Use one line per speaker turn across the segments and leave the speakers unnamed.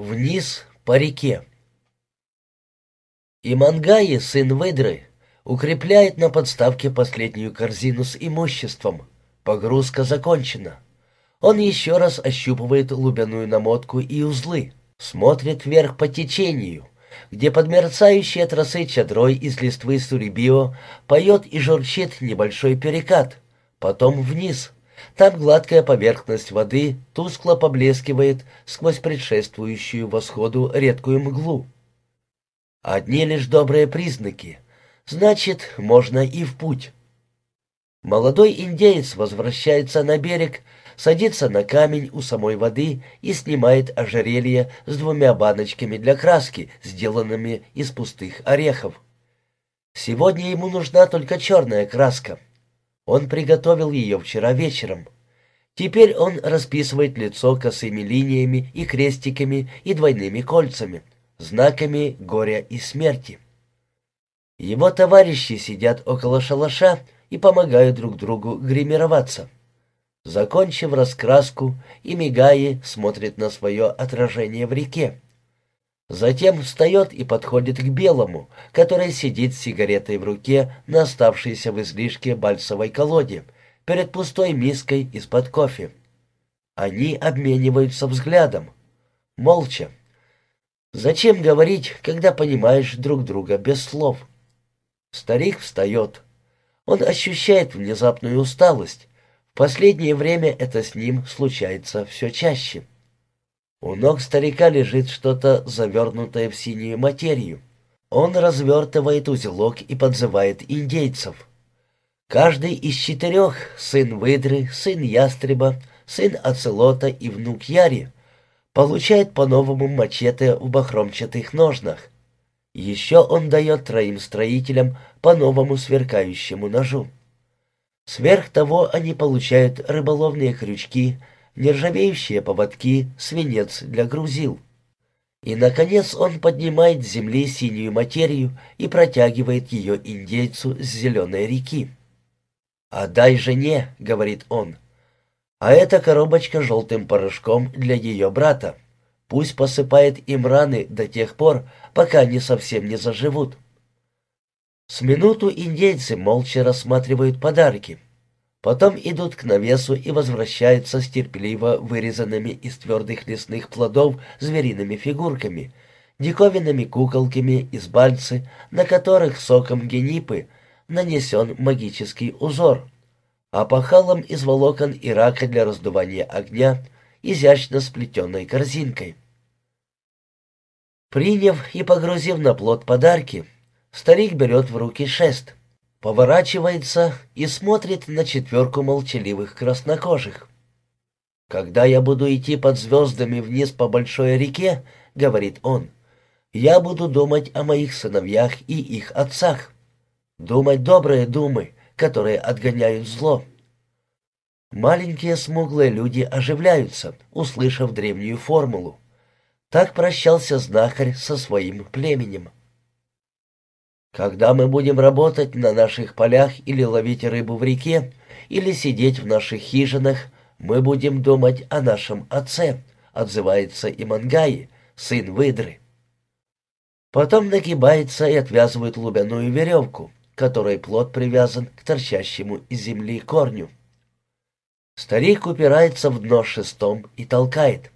Вниз по реке. Имангаи, сын выдры, укрепляет на подставке последнюю корзину с имуществом. Погрузка закончена. Он еще раз ощупывает лубяную намотку и узлы, смотрит вверх по течению, где под мерцающей от росы чадрой из листвы сурибио поет и журчит небольшой перекат, потом вниз — там гладкая поверхность воды тускло поблескивает сквозь предшествующую восходу редкую мглу. Одни лишь добрые признаки. Значит, можно и в путь. Молодой индеец возвращается на берег, садится на камень у самой воды и снимает ожерелье с двумя баночками для краски, сделанными из пустых орехов. Сегодня ему нужна только черная краска — он приготовил ее вчера вечером. Теперь он расписывает лицо косыми линиями и крестиками и двойными кольцами, знаками горя и смерти. Его товарищи сидят около шалаша и помогают друг другу гримироваться. Закончив раскраску, и мигая смотрит на свое отражение в реке. Затем встает и подходит к белому, который сидит с сигаретой в руке на оставшейся в излишке бальсовой колоде, перед пустой миской из-под кофе. Они обмениваются взглядом. Молча. Зачем говорить, когда понимаешь друг друга без слов? Старик встает. Он ощущает внезапную усталость. В последнее время это с ним случается все чаще. У ног старика лежит что-то завернутое в синюю материю. Он развертывает узелок и подзывает индейцев. Каждый из четырех — сын выдры, сын ястреба, сын оцелота и внук Яри — получает по новому мачете в бахромчатых ножнах. Еще он дает троим строителям по новому сверкающему ножу. Сверх того они получают рыболовные крючки — нержавеющие поводки, свинец для грузил. И, наконец, он поднимает с земли синюю материю и протягивает ее индейцу с зеленой реки. «Отдай жене», — говорит он, — «а эта коробочка желтым порошком для ее брата. Пусть посыпает им раны до тех пор, пока они совсем не заживут». С минуту индейцы молча рассматривают подарки — Потом идут к навесу и возвращаются с терпеливо вырезанными из твердых лесных плодов звериными фигурками, диковинными куколками из бальцы, на которых соком генипы нанесен магический узор, а пахалом из волокон и рака для раздувания огня, изящно сплетенной корзинкой. Приняв и погрузив на плод подарки, старик берет в руки шест — поворачивается и смотрит на четверку молчаливых краснокожих. «Когда я буду идти под звездами вниз по большой реке, — говорит он, — я буду думать о моих сыновьях и их отцах, думать добрые думы, которые отгоняют зло». Маленькие смуглые люди оживляются, услышав древнюю формулу. Так прощался знахарь со своим племенем. Когда мы будем работать на наших полях или ловить рыбу в реке, или сидеть в наших хижинах, мы будем думать о нашем отце, отзывается Имангаи, сын выдры. Потом нагибается и отвязывает лубяную веревку, которой плод привязан к торчащему из земли корню. Старик упирается в дно шестом и толкает.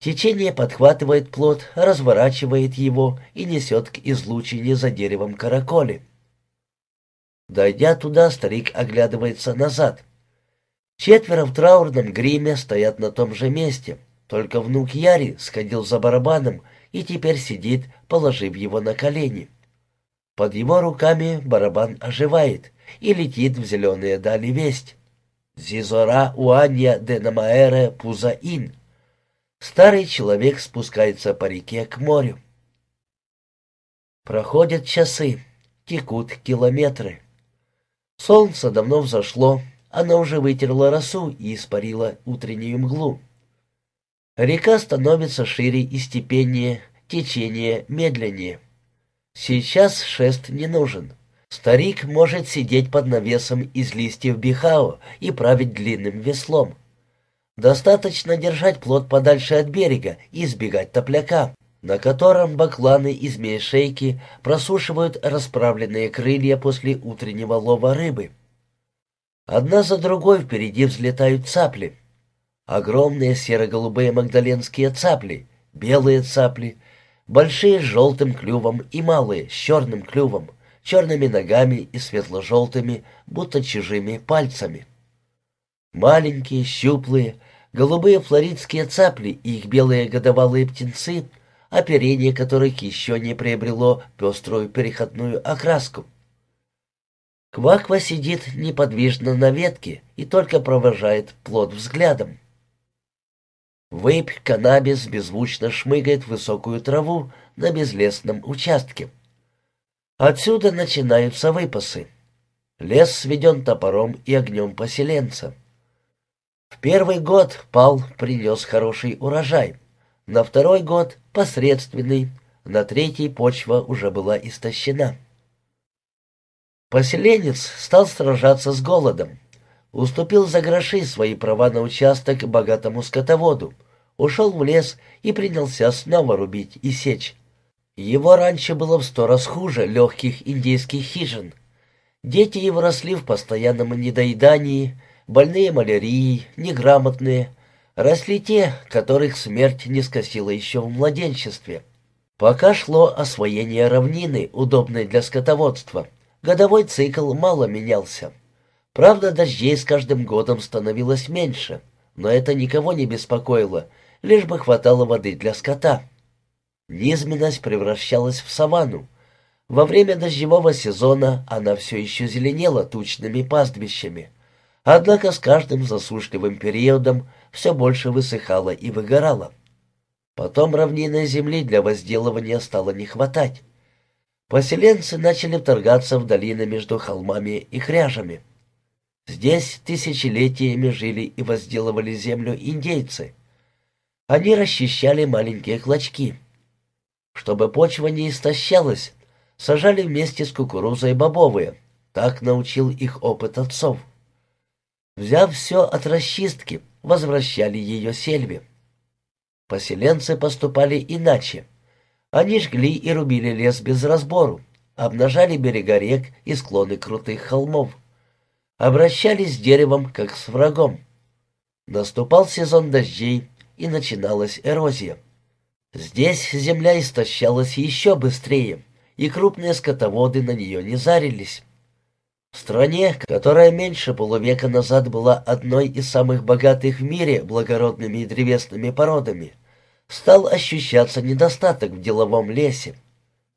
Течение подхватывает плод, разворачивает его и несет к излучине за деревом караколи. Дойдя туда, старик оглядывается назад. Четверо в траурном гриме стоят на том же месте, только внук Яри сходил за барабаном и теперь сидит, положив его на колени. Под его руками барабан оживает и летит в зеленые дали весть. «Зизора уанья де намаэре пузаин» Старый человек спускается по реке к морю. Проходят часы, текут километры. Солнце давно взошло, оно уже вытерла росу и испарило утреннюю мглу. Река становится шире и степеннее, течение медленнее. Сейчас шест не нужен. Старик может сидеть под навесом из листьев бихао и править длинным веслом. Достаточно держать плот подальше от берега и избегать топляка, на котором бакланы и змеи-шейки просушивают расправленные крылья после утреннего лова рыбы. Одна за другой впереди взлетают цапли. Огромные серо-голубые магдаленские цапли, белые цапли, большие с желтым клювом и малые с черным клювом, черными ногами и светло-желтыми, будто чужими пальцами. Маленькие, щуплые, голубые флоридские цапли и их белые годовалые птенцы, оперение которых еще не приобрело пеструю переходную окраску. Кваква сидит неподвижно на ветке и только провожает плод взглядом. Вейп каннабис беззвучно шмыгает высокую траву на безлесном участке. Отсюда начинаются выпасы. Лес сведен топором и огнем поселенца. В первый год пал принес хороший урожай, на второй год — посредственный, на третий почва уже была истощена. Поселенец стал сражаться с голодом, уступил за гроши свои права на участок богатому скотоводу, ушел в лес и принялся снова рубить и сечь. Его раньше было в сто раз хуже легких индейских хижин. Дети его росли в постоянном недоедании, больные малярией, неграмотные. Росли те, которых смерть не скосила еще в младенчестве. Пока шло освоение равнины, удобной для скотоводства, годовой цикл мало менялся. Правда, дождей с каждым годом становилось меньше, но это никого не беспокоило, лишь бы хватало воды для скота. Низменность превращалась в саванну. Во время дождевого сезона она все еще зеленела тучными пастбищами. Однако с каждым засушливым периодом все больше высыхала и выгорала. Потом равнинной земли для возделывания стало не хватать. Поселенцы начали вторгаться в долины между холмами и хряжами. Здесь тысячелетиями жили и возделывали землю индейцы. Они расчищали маленькие клочки. Чтобы почва не истощалась, сажали вместе с кукурузой бобовые. Так научил их опыт отцов. Взяв все от расчистки, возвращали ее сельве. Поселенцы поступали иначе. Они жгли и рубили лес без разбору, обнажали берега рек и склоны крутых холмов. Обращались с деревом, как с врагом. Наступал сезон дождей, и начиналась эрозия. Здесь земля истощалась еще быстрее, и крупные скотоводы на нее не зарились. Стране, которая меньше полувека назад была одной из самых богатых в мире благородными и древесными породами, стал ощущаться недостаток в деловом лесе.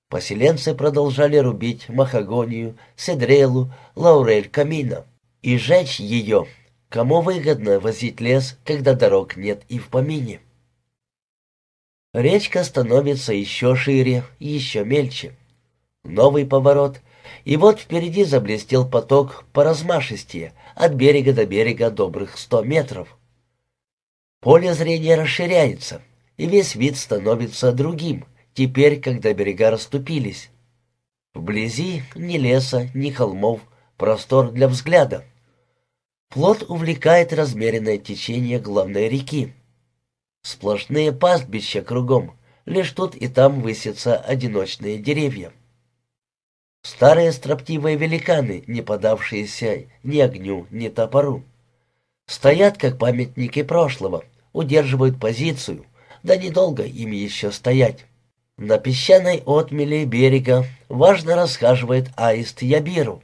Поселенцы продолжали рубить махагонию, седрелу, лаурель камина и жечь ее. Кому выгодно возить лес, когда дорог нет и в помине? Речка становится еще шире, еще мельче. Новый поворот — и вот впереди заблестел поток поразмашистее, от берега до берега добрых сто метров. Поле зрения расширяется, и весь вид становится другим, теперь, когда берега расступились. Вблизи ни леса, ни холмов, простор для взгляда. Плот увлекает размеренное течение главной реки. Сплошные пастбища кругом, лишь тут и там высятся одиночные деревья. Старые строптивые великаны, не подавшиеся ни огню, ни топору. Стоят, как памятники прошлого, удерживают позицию, да недолго им еще стоять. На песчаной отмеле берега важно расхаживает аист Ябиру.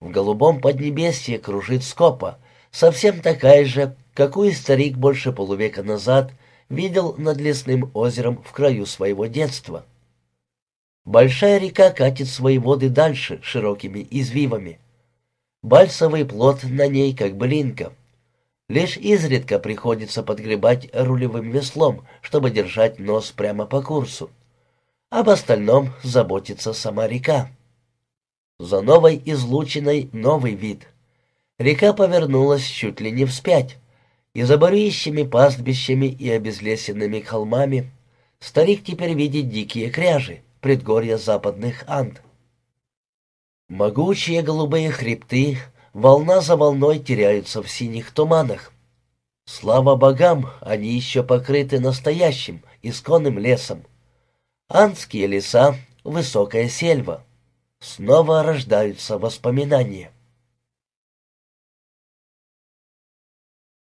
В голубом поднебесье кружит скопа, совсем такая же, какую старик больше полувека назад видел над лесным озером в краю своего детства. Большая река катит свои воды дальше широкими извивами. Бальсовый плот на ней как блинка. Лишь изредка приходится подгребать рулевым веслом, чтобы держать нос прямо по курсу. Об остальном заботится сама река. За новой излучиной новый вид. Река повернулась чуть ли не вспять, и за борющими пастбищами и обезлесенными холмами старик теперь видит дикие кряжи предгорья западных Анд. Могучие голубые хребты волна за волной теряются в синих туманах. Слава богам, они еще покрыты настоящим, исконным лесом. Анские леса, высокая сельва. Снова рождаются воспоминания.